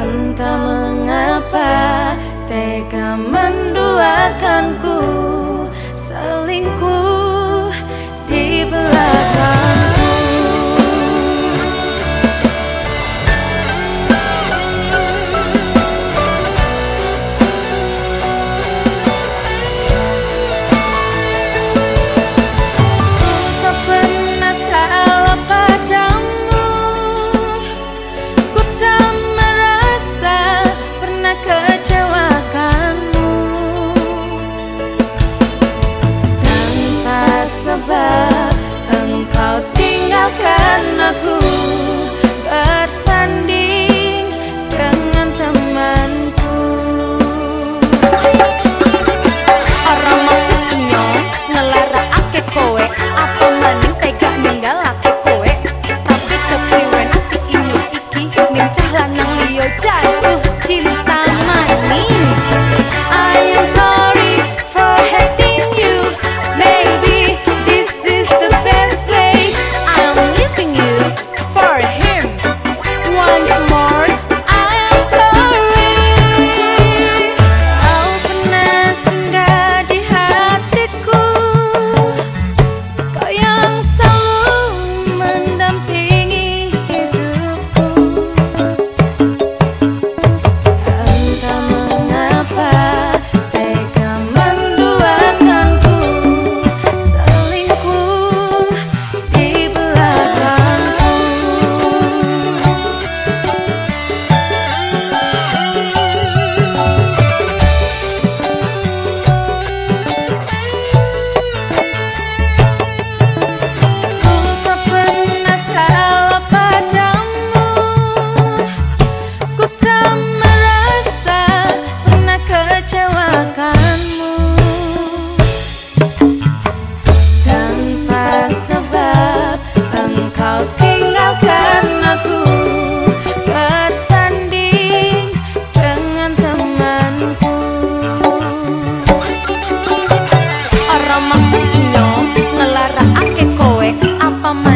Entah mengapa tega menduakanku. Saling coba engkau tinggalkan aku. anche coe, a mamma.